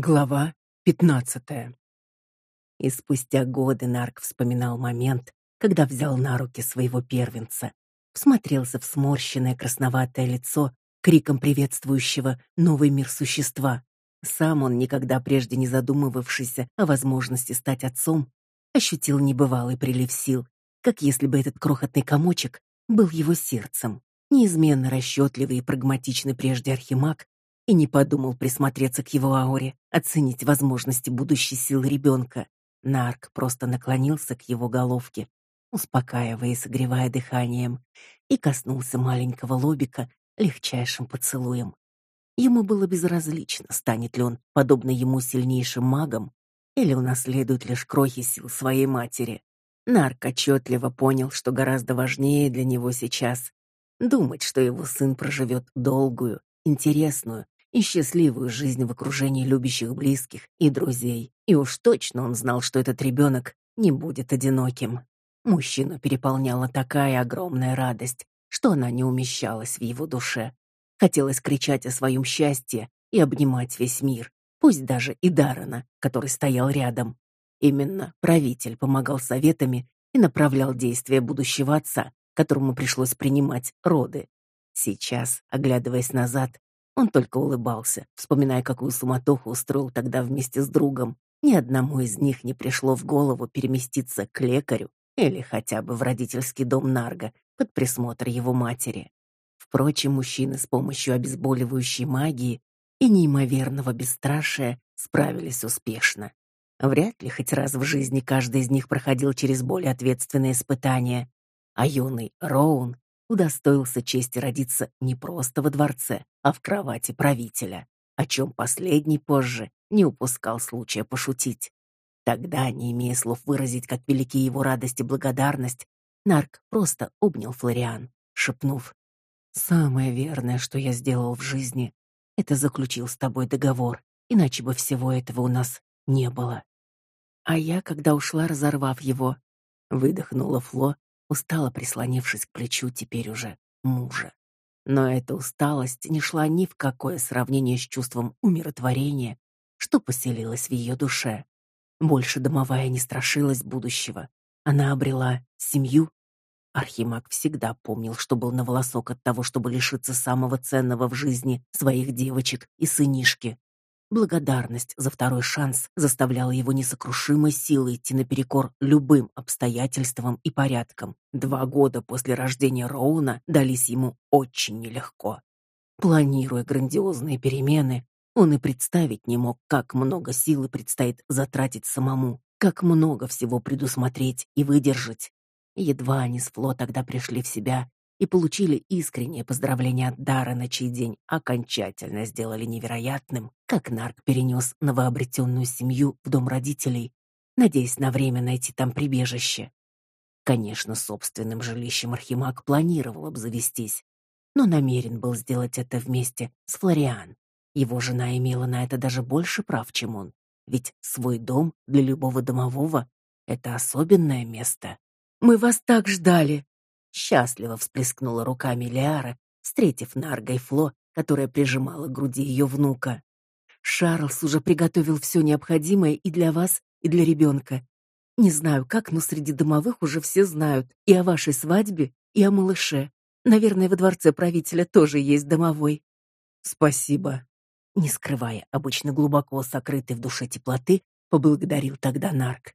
Глава пятнадцатая. И спустя годы Нарк вспоминал момент, когда взял на руки своего первенца, всмотрелся в сморщенное красноватое лицо, криком приветствующего новый мир существа. Сам он, никогда прежде не задумывавшийся о возможности стать отцом, ощутил небывалый прилив сил, как если бы этот крохотный комочек был его сердцем. Неизменно расчетливый и прагматичный прежде архимаг и не подумал присмотреться к его ауре, оценить возможности будущей силы ребенка. Нарк просто наклонился к его головке, успокаивая и согревая дыханием, и коснулся маленького лобика легчайшим поцелуем. Ему было безразлично, станет ли он, подобно ему, сильнейшим магом или унаследует лишь крохи сил своей матери. Нарк отчетливо понял, что гораздо важнее для него сейчас думать, что его сын проживет долгую, интересную и счастливую жизнь в окружении любящих близких и друзей. И уж точно он знал, что этот ребенок не будет одиноким. Мужчину переполняла такая огромная радость, что она не умещалась в его душе. Хотелось кричать о своем счастье и обнимать весь мир, пусть даже и Дарана, который стоял рядом. Именно правитель помогал советами и направлял действия будущего отца, которому пришлось принимать роды. Сейчас, оглядываясь назад, он только улыбался, вспоминая, какую суматоху устроил тогда вместе с другом. Ни одному из них не пришло в голову переместиться к лекарю или хотя бы в родительский дом Нарга под присмотр его матери. Впрочем, мужчины с помощью обезболивающей магии и неимоверного бесстрашия справились успешно. Вряд ли хоть раз в жизни каждый из них проходил через более ответственные испытания, а юный Роун удостоился чести родиться не просто во дворце, а в кровати правителя, о чем последний позже не упускал случая пошутить. Тогда, не имея слов выразить, как велики его радость и благодарность, Нарк просто обнял Флориан, шепнув: "Самое верное, что я сделал в жизни, это заключил с тобой договор, иначе бы всего этого у нас не было". А я, когда ушла, разорвав его, выдохнула Фло, устало прислонившись к плечу теперь уже мужа. Но эта усталость не шла ни в какое сравнение с чувством умиротворения, что поселилось в ее душе. Больше домовая не страшилась будущего. Она обрела семью. Архимаг всегда помнил, что был на волосок от того, чтобы лишиться самого ценного в жизни своих девочек и сынишки. Благодарность за второй шанс заставляла его несокрушимой силой идти наперекор любым обстоятельствам и порядкам. Два года после рождения Роуна дались ему очень нелегко. Планируя грандиозные перемены, он и представить не мог, как много силы предстоит затратить самому, как много всего предусмотреть и выдержать. Едва они с Фло тогда пришли в себя и получили искреннее поздравление от Дара, на чей день окончательно сделали невероятным, как Нарк перенес новообретенную семью в дом родителей, надеясь на время найти там прибежище. Конечно, собственным жилищем Архимаг планировал обзавестись, но намерен был сделать это вместе с Флориан. Его жена имела на это даже больше прав, чем он, ведь свой дом для любого домового это особенное место. Мы вас так ждали, Счастливо всплескнула руками Лиара, встретив Нарга и Фло, которая прижимала к груди ее внука. Шарлс уже приготовил все необходимое и для вас, и для ребенка. Не знаю как, но среди домовых уже все знают и о вашей свадьбе, и о малыше. Наверное, во дворце правителя тоже есть домовой. Спасибо. Не скрывая обычно глубоко сокрытой в душе теплоты, поблагодарил тогда Нарк.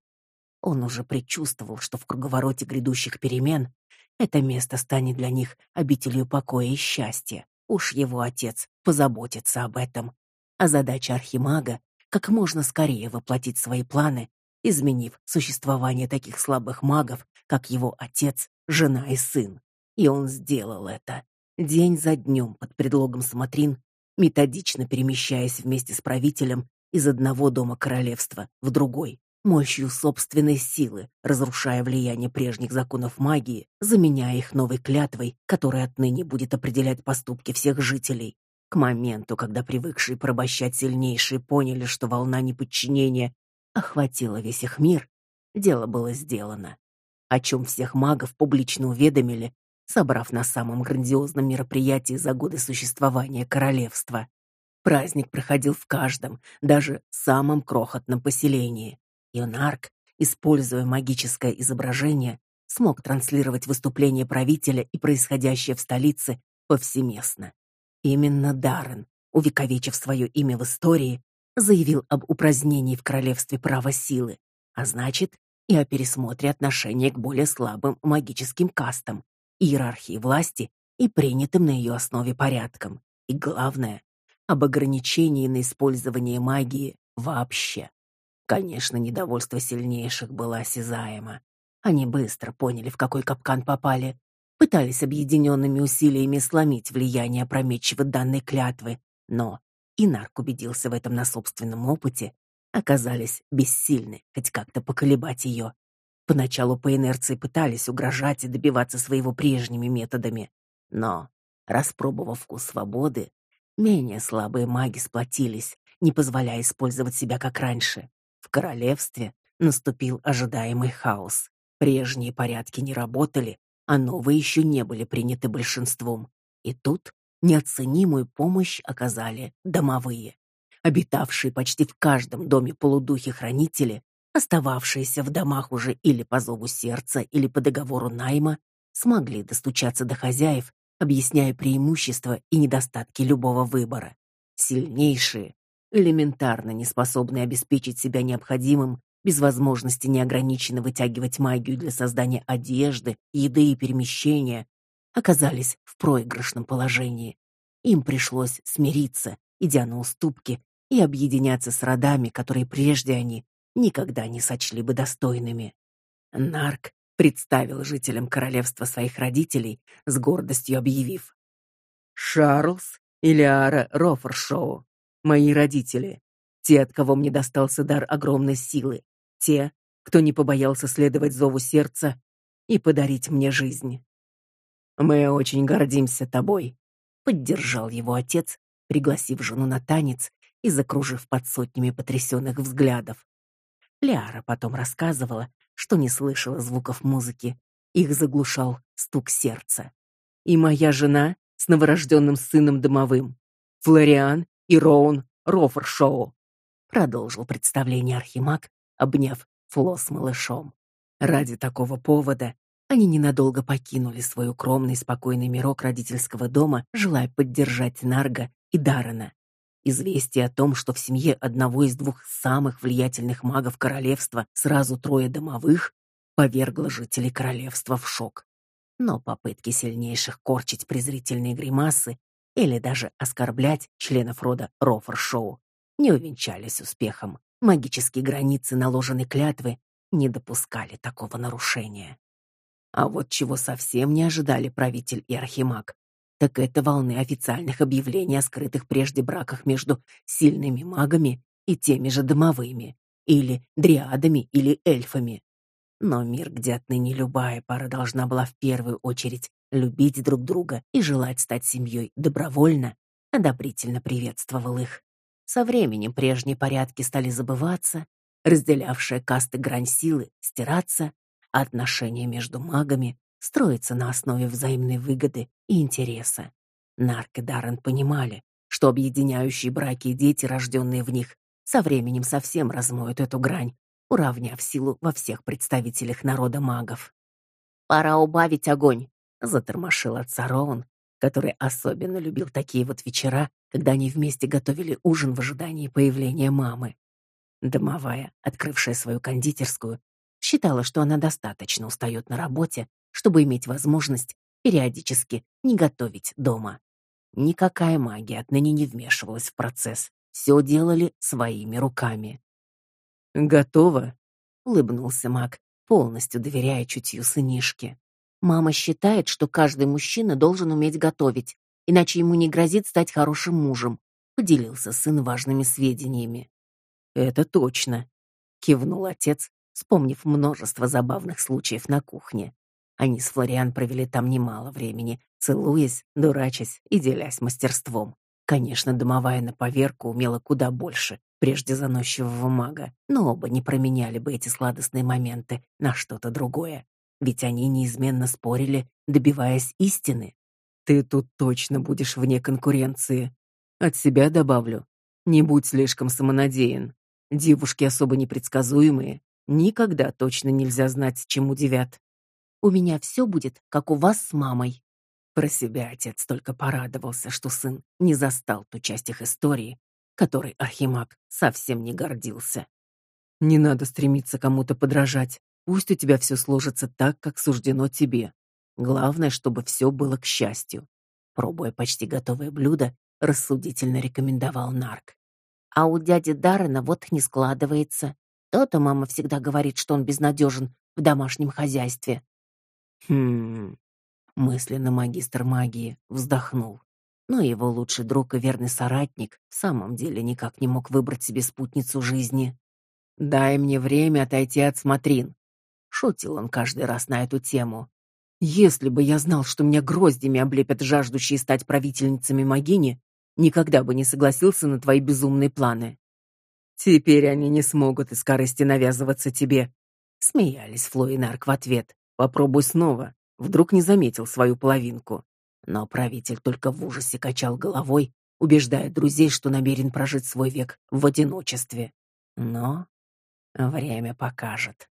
Он уже предчувствовал, что в круговороте грядущих перемен это место станет для них обителью покоя и счастья. Уж его отец позаботится об этом. А задача архимага как можно скорее воплотить свои планы, изменив существование таких слабых магов, как его отец, жена и сын. И он сделал это. День за днем под предлогом смотрин, методично перемещаясь вместе с правителем из одного дома королевства в другой, мощью собственной силы, разрушая влияние прежних законов магии, заменяя их новой клятвой, которая отныне будет определять поступки всех жителей. К моменту, когда привыкшие порабощать сильнейшие поняли, что волна неподчинения охватила весь их мир, дело было сделано. О чем всех магов публично уведомили, собрав на самом грандиозном мероприятии за годы существования королевства. Праздник проходил в каждом, даже самом крохотном поселении. Ионарк, используя магическое изображение, смог транслировать выступление правителя и происходящее в столице повсеместно. Именно Даррен, увековечив свое имя в истории, заявил об упразднении в королевстве права силы, а значит, и о пересмотре отношения к более слабым магическим кастам, иерархии власти и принятым на ее основе порядкам. И главное, об ограничении на использование магии вообще. Конечно, недовольство сильнейших было осязаемо. Они быстро поняли, в какой капкан попали, пытались объединенными усилиями сломить влияние опрометчивой данной клятвы, но Инарк убедился в этом на собственном опыте, оказались бессильны хоть как-то поколебать ее. Поначалу по инерции пытались угрожать и добиваться своего прежними методами, но, распробовав вкус свободы, менее слабые маги сплотились, не позволяя использовать себя как раньше. Королевстве наступил ожидаемый хаос. Прежние порядки не работали, а новые еще не были приняты большинством. И тут неоценимую помощь оказали домовые. Обитавшие почти в каждом доме полудухи-хранители, остававшиеся в домах уже или по зову сердца, или по договору найма, смогли достучаться до хозяев, объясняя преимущества и недостатки любого выбора. Сильнейшие, элементарно неспособные обеспечить себя необходимым без возможности неограниченно вытягивать магию для создания одежды, еды и перемещения, оказались в проигрышном положении. Им пришлось смириться, идя на уступки, и объединяться с родами, которые прежде они никогда не сочли бы достойными. Нарк представил жителям королевства своих родителей, с гордостью объявив: "Шарлз и Лиара Рофершоу, мои родители, те, от кого мне достался дар огромной силы, те, кто не побоялся следовать зову сердца и подарить мне жизнь. Мы очень гордимся тобой, поддержал его отец, пригласив жену на танец и закружив под сотнями потрясенных взглядов. Ляра потом рассказывала, что не слышала звуков музыки, их заглушал стук сердца. И моя жена с новорожденным сыном домовым, Флориан и Роун Рофершоу, продолжил представление архимаг, обняв Фло с малышом. Ради такого повода они ненадолго покинули свой укромный спокойный мирок родительского дома, желая поддержать Нарга и Дарана. Известие о том, что в семье одного из двух самых влиятельных магов королевства сразу трое домовых, повергло жителей королевства в шок. Но попытки сильнейших корчить презрительные гримасы или даже оскорблять членов рода Рофершоу не увенчались успехом. Магические границы наложенной клятвы не допускали такого нарушения. А вот чего совсем не ожидали правитель и архимаг, так это волны официальных объявлений о скрытых прежде браках между сильными магами и теми же домовыми, или дриадами, или эльфами. Но мир, где отныне любая пара должна была в первую очередь любить друг друга и желать стать семьей добровольно, одобрительно приветствовал их. Со временем прежние порядки стали забываться, разделявшая касты грань силы стираться, а отношения между магами строиться на основе взаимной выгоды и интереса. Нарк и Даррен понимали, что объединяющие браки и дети, рожденные в них, со временем совсем размоют эту грань, уравняв силу во всех представителях народа магов. «Пора убавить огонь», — затормошил отца Роун, который особенно любил такие вот вечера, когда они вместе готовили ужин в ожидании появления мамы. Домовая, открывшая свою кондитерскую, считала, что она достаточно устает на работе, чтобы иметь возможность периодически не готовить дома. Никакая магия отныне не вмешивалась в процесс. Все делали своими руками. Готово, улыбнулся Мак, полностью доверяя чутью сынишки. Мама считает, что каждый мужчина должен уметь готовить, иначе ему не грозит стать хорошим мужем, поделился сын важными сведениями. Это точно, кивнул отец, вспомнив множество забавных случаев на кухне. Они с Флориан провели там немало времени, целуясь, дурачась и делясь мастерством. Конечно, домовая на поверку умела куда больше прежде заносчивого мага, но оба не променяли бы эти сладостные моменты на что-то другое, ведь они неизменно спорили, добиваясь истины. Ты тут точно будешь вне конкуренции. От себя добавлю. Не будь слишком самонадеян. Девушки особо непредсказуемые. Никогда точно нельзя знать, чем удивят. У меня все будет, как у вас с мамой. Про себя отец только порадовался, что сын не застал ту часть их истории, которой Архимаг совсем не гордился. Не надо стремиться кому-то подражать. Пусть у тебя все сложится так, как суждено тебе. Главное, чтобы все было к счастью. Пробуя почти готовое блюдо, рассудительно рекомендовал Нарк. А у дяди Даррена вот не складывается. То-то мама всегда говорит, что он безнадежен в домашнем хозяйстве. Хм. Мысленно магистр магии вздохнул. Но его лучший друг и верный соратник в самом деле никак не мог выбрать себе спутницу жизни. Дай мне время отойти от смотрин. Шутил он каждый раз на эту тему. Если бы я знал, что меня гроздями облепят жаждущие стать правительницами Магини, никогда бы не согласился на твои безумные планы. Теперь они не смогут из корысти навязываться тебе. Смеялись Фло и Нарк в ответ. Попробуй снова. Вдруг не заметил свою половинку. Но правитель только в ужасе качал головой, убеждая друзей, что намерен прожить свой век в одиночестве. Но время покажет.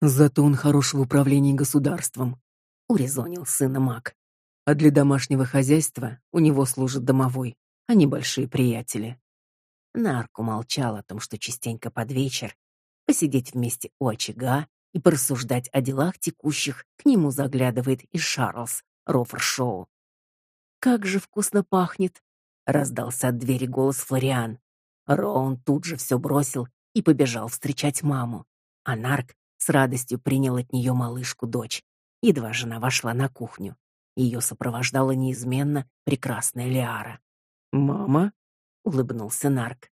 Зато он хорош в управлении государством, урезонил сына Мак. А для домашнего хозяйства у него служит домовой, а не большие приятели. Нарк молчал о том, что частенько под вечер посидеть вместе у очага и порассуждать о делах текущих, к нему заглядывает и Шарлз, Рофер-шоу. «Как же вкусно пахнет!» — раздался от двери голос Флориан. Роун тут же все бросил и побежал встречать маму. А Нарк с радостью принял от нее малышку-дочь. Едва жена вошла на кухню. Ее сопровождала неизменно прекрасная Лиара. «Мама?» — улыбнулся Нарк.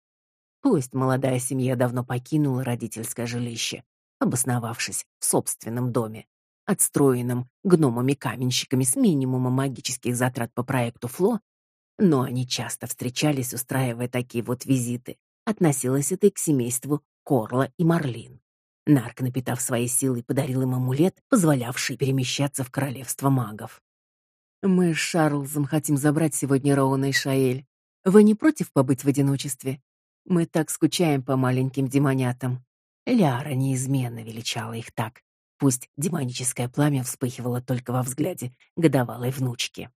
Пусть молодая семья давно покинула родительское жилище, обосновавшись в собственном доме отстроенном гномами-каменщиками с минимумом магических затрат по проекту Фло, но они часто встречались, устраивая такие вот визиты. Относилось это и к семейству Корла и Марлин. Нарк, напитав свои силы, подарил им амулет, позволявший перемещаться в королевство магов. «Мы с Шарлзом хотим забрать сегодня Роуна и Шаэль. Вы не против побыть в одиночестве? Мы так скучаем по маленьким демонятам». Ляра неизменно величала их так, Пусть демоническое пламя вспыхивало только во взгляде годовалой внучки.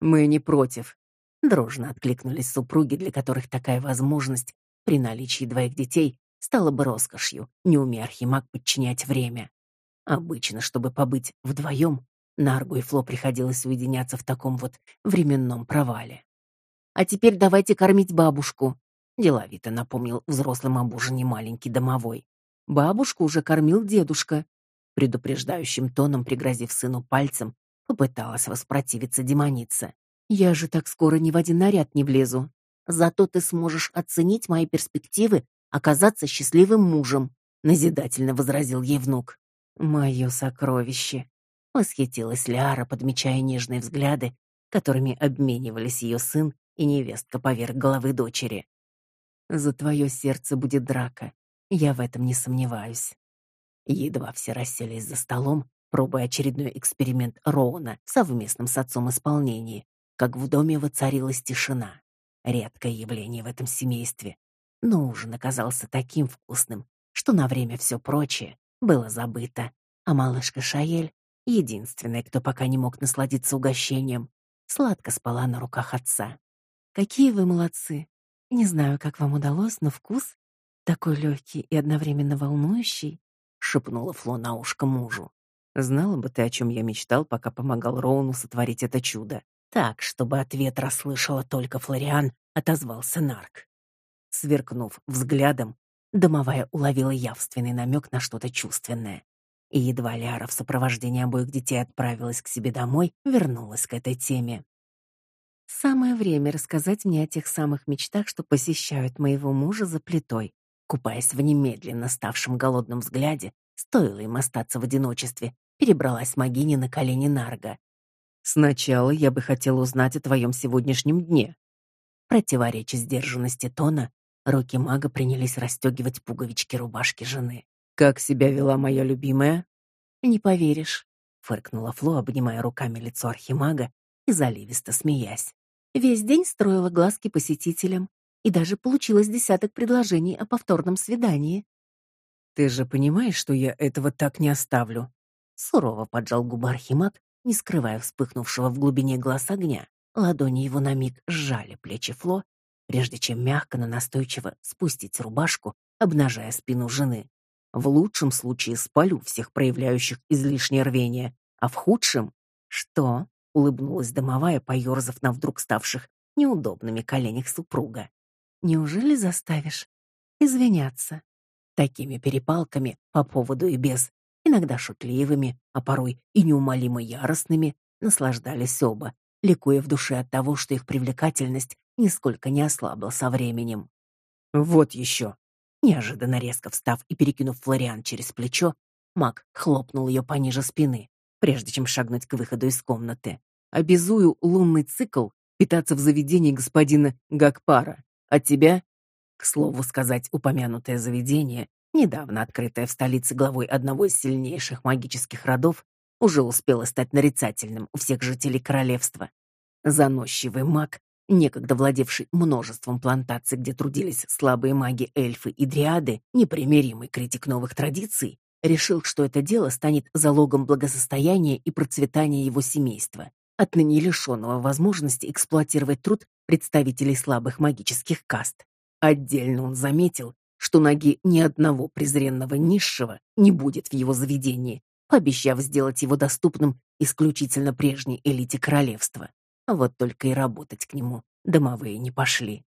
Мы не против. Дружно откликнулись супруги, для которых такая возможность при наличии двоих детей стала бы роскошью, не умея Архимаг подчинять время. Обычно, чтобы побыть вдвоем, Наргу и Фло приходилось уединяться в таком вот временном провале. А теперь давайте кормить бабушку, деловито напомнил взрослым об ужине маленький домовой. Бабушку уже кормил дедушка, предупреждающим тоном пригрозив сыну пальцем, попыталась воспротивиться демоница. Я же так скоро ни в один наряд не влезу. Зато ты сможешь оценить мои перспективы оказаться счастливым мужем, назидательно возразил ей внук. Мое сокровище, восхитилась Ляра, подмечая нежные взгляды, которыми обменивались ее сын и невестка поверх головы дочери. За твое сердце будет драка. Я в этом не сомневаюсь. Едва все расселись за столом, пробуя очередной эксперимент Роуна в совместном с отцом исполнении, как в доме воцарилась тишина. Редкое явление в этом семействе. Но ужин оказался таким вкусным, что на время все прочее было забыто. А малышка Шаэль, единственная, кто пока не мог насладиться угощением, сладко спала на руках отца. Какие вы молодцы. Не знаю, как вам удалось, но вкус такой легкий и одновременно волнующий шепнула Фло на ушко мужу. Знала бы ты, о чем я мечтал, пока помогал Роуну сотворить это чудо. Так, чтобы ответ расслышала только Флориан, отозвался Нарк. Сверкнув взглядом, домовая уловила явственный намек на что-то чувственное. И едва Ляра в сопровождении обоих детей отправилась к себе домой, вернулась к этой теме. Самое время рассказать мне о тех самых мечтах, что посещают моего мужа за плитой. Купаясь в немедленно ставшем голодном взгляде, стоило им остаться в одиночестве, перебралась Магини на колени Нарга. «Сначала я бы хотела узнать о твоем сегодняшнем дне». Противореча сдержанности тона, руки мага принялись расстегивать пуговички рубашки жены. «Как себя вела моя любимая?» «Не поверишь», — фыркнула Фло, обнимая руками лицо архимага и заливисто смеясь. Весь день строила глазки посетителям и даже получилось десяток предложений о повторном свидании. Ты же понимаешь, что я этого так не оставлю. Сурово поджал губы Архимаг, не скрывая вспыхнувшего в глубине глаз огня. Ладони его на миг сжали плечи Фло, прежде чем мягко, но настойчиво спустить рубашку, обнажая спину жены. В лучшем случае спалю всех проявляющих излишнее рвение, а в худшем что? улыбнулась домовая, поерзав на вдруг ставших неудобными коленях супруга. Неужели заставишь извиняться? Такими перепалками по поводу и без, иногда шутливыми, а порой и неумолимо яростными, наслаждались оба, ликуя в душе от того, что их привлекательность нисколько не ослабла со временем. Вот еще. Неожиданно резко встав и перекинув Флориан через плечо, Мак хлопнул ее пониже спины, прежде чем шагнуть к выходу из комнаты. Обязую лунный цикл питаться в заведении господина Гакпара. А тебя, к слову сказать, упомянутое заведение, недавно открытое в столице главой одного из сильнейших магических родов, уже успело стать нарицательным у всех жителей королевства. Заносчивый маг, некогда владевший множеством плантаций, где трудились слабые маги эльфы и дриады, непримиримый критик новых традиций, решил, что это дело станет залогом благосостояния и процветания его семейства, отныне лишенного возможности эксплуатировать труд представителей слабых магических каст. Отдельно он заметил, что ноги ни одного презренного низшего не будет в его заведении, пообещав сделать его доступным исключительно прежней элите королевства. Вот только и работать к нему домовые не пошли.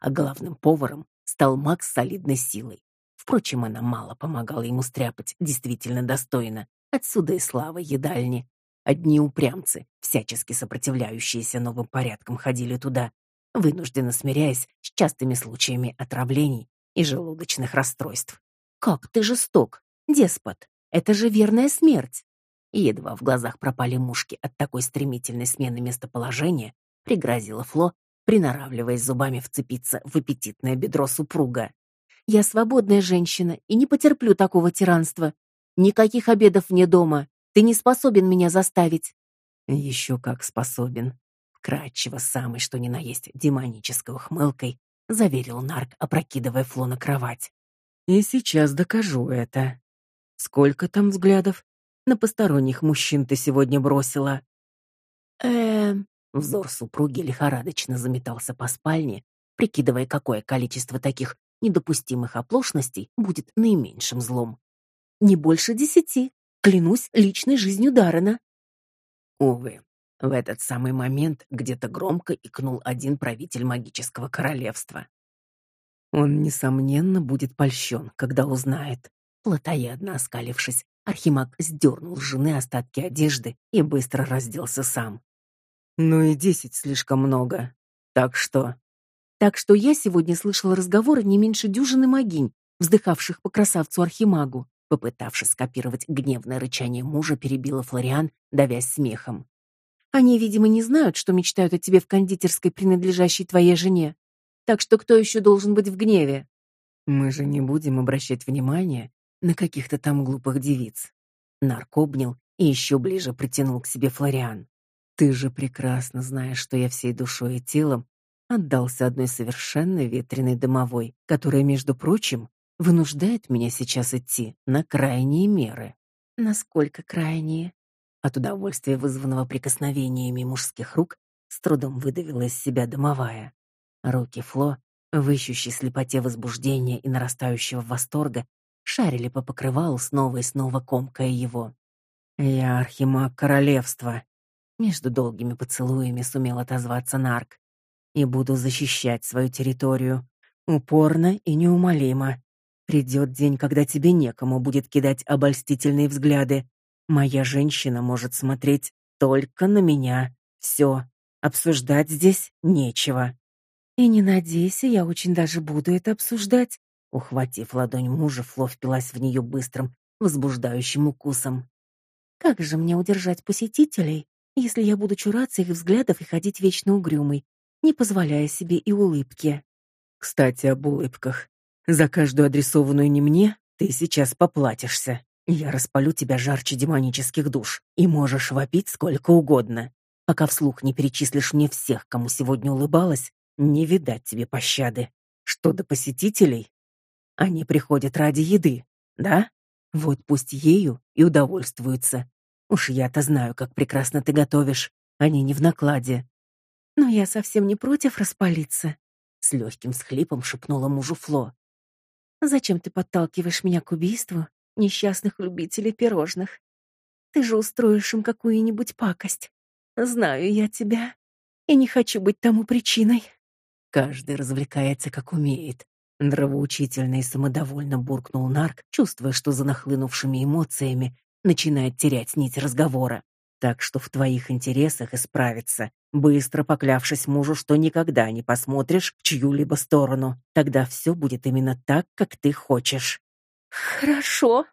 А главным поваром стал Макс с солидной силой. Впрочем, она мало помогала ему стряпать действительно достойно. Отсюда и слава едальни. Одни упрямцы, всячески сопротивляющиеся новым порядкам, ходили туда, вынужденно смиряясь с частыми случаями отравлений и желудочных расстройств. Как ты жесток, деспот! Это же верная смерть. И едва в глазах пропали мушки от такой стремительной смены местоположения, пригрозила Фло, приноравливаясь зубами вцепиться в аппетитное бедро супруга. Я свободная женщина и не потерплю такого тиранства. Никаких обедов вне дома. Ты не способен меня заставить. Еще как способен. Кратчево самый, что ни на есть демонической ухмылкой, заверил Нарк, опрокидывая Фло на кровать. И сейчас докажу это. Сколько там взглядов на посторонних мужчин ты сегодня бросила? Э, взор супруги лихорадочно заметался по спальне, прикидывая, какое количество таких недопустимых оплошностей будет наименьшим злом. Не больше десяти, клянусь личной жизнью Даррена. Увы, в этот самый момент где-то громко икнул один правитель магического королевства. Он несомненно будет польщен, когда узнает, Плотоядно оскалившись, Архимаг сдернул с жены остатки одежды и быстро разделся сам. Ну и десять слишком много. Так что... Так что я сегодня слышала разговоры не меньше дюжины магинь, вздыхавших по красавцу Архимагу. Попытавшись скопировать гневное рычание мужа, перебила Флориан, давясь смехом. Они, видимо, не знают, что мечтают о тебе в кондитерской, принадлежащей твоей жене. Так что кто еще должен быть в гневе? Мы же не будем обращать внимания на каких-то там глупых девиц. Нарк обнял и еще ближе притянул к себе Флориан. Ты же прекрасно знаешь, что я всей душой и телом отдался одной совершенно ветреной домовой, которая, между прочим, вынуждает меня сейчас идти на крайние меры. Насколько крайние? От удовольствия, вызванного прикосновениями мужских рук, с трудом выдавила из себя домовая. Руки Фло, в ищущей слепоте возбуждения и нарастающего восторга, шарили по покрывалу снова и снова комкая его. Я архимаг королевства. Между долгими поцелуями сумел отозваться Нарк. И буду защищать свою территорию упорно и неумолимо. Придет день, когда тебе некому будет кидать обольстительные взгляды. Моя женщина может смотреть только на меня. Все, обсуждать здесь нечего. И не надейся, я очень даже буду это обсуждать. Ухватив ладонь мужа, Фло впилась в нее быстрым, возбуждающим укусом. Как же мне удержать посетителей, если я буду чураться их взглядов и ходить вечно угрюмой, не позволяя себе и улыбки? Кстати, об улыбках. За каждую адресованную не мне ты сейчас поплатишься. Я распалю тебя жарче демонических душ, и можешь вопить сколько угодно. Пока вслух не перечислишь мне всех, кому сегодня улыбалась, не видать тебе пощады. Что до посетителей? Они приходят ради еды, да? Вот пусть ею и удовольствуются. Уж я-то знаю, как прекрасно ты готовишь. Они не в накладе. Но я совсем не против распалиться, с легким схлипом шепнула мужу Фло. Зачем ты подталкиваешь меня к убийству несчастных любителей пирожных? Ты же устроишь им какую-нибудь пакость. Знаю я тебя и не хочу быть тому причиной. Каждый развлекается как умеет. Нравоучительно и самодовольно буркнул Нарк, чувствуя, что за нахлынувшими эмоциями начинает терять нить разговора. Так что в твоих интересах исправиться, быстро поклявшись мужу, что никогда не посмотришь в чью-либо сторону. Тогда все будет именно так, как ты хочешь. Хорошо,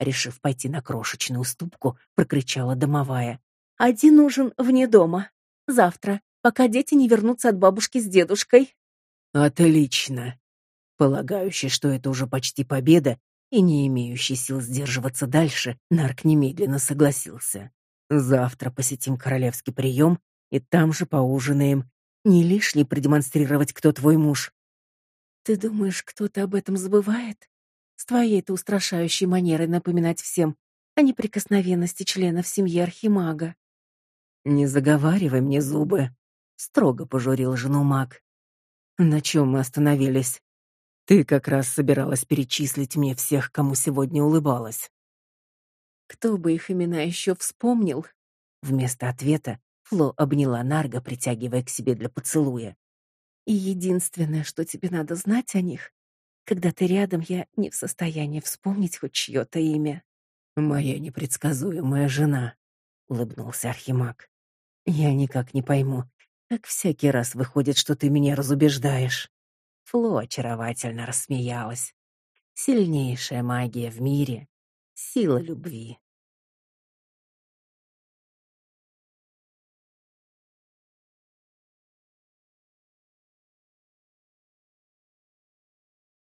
решив пойти на крошечную уступку, прокричала домовая. Один ужин вне дома. Завтра, пока дети не вернутся от бабушки с дедушкой. Отлично. Полагающий, что это уже почти победа, и не имеющий сил сдерживаться дальше, Нарк немедленно согласился. Завтра посетим королевский прием и там же поужинаем. Не лишний продемонстрировать, кто твой муж. Ты думаешь, кто-то об этом забывает? С твоей-то устрашающей манерой напоминать всем о неприкосновенности членов семьи архимага. Не заговаривай мне зубы, строго пожурил жену маг. На чем мы остановились? Ты как раз собиралась перечислить мне всех, кому сегодня улыбалась. Кто бы их имена еще вспомнил? Вместо ответа Фло обняла Нарга, притягивая к себе для поцелуя. И единственное, что тебе надо знать о них, когда ты рядом, я не в состоянии вспомнить хоть чье-то имя. Моя непредсказуемая жена, улыбнулся Архимаг. Я никак не пойму, как всякий раз выходит, что ты меня разубеждаешь. Фло очаровательно рассмеялась. Сильнейшая магия в мире сила любви.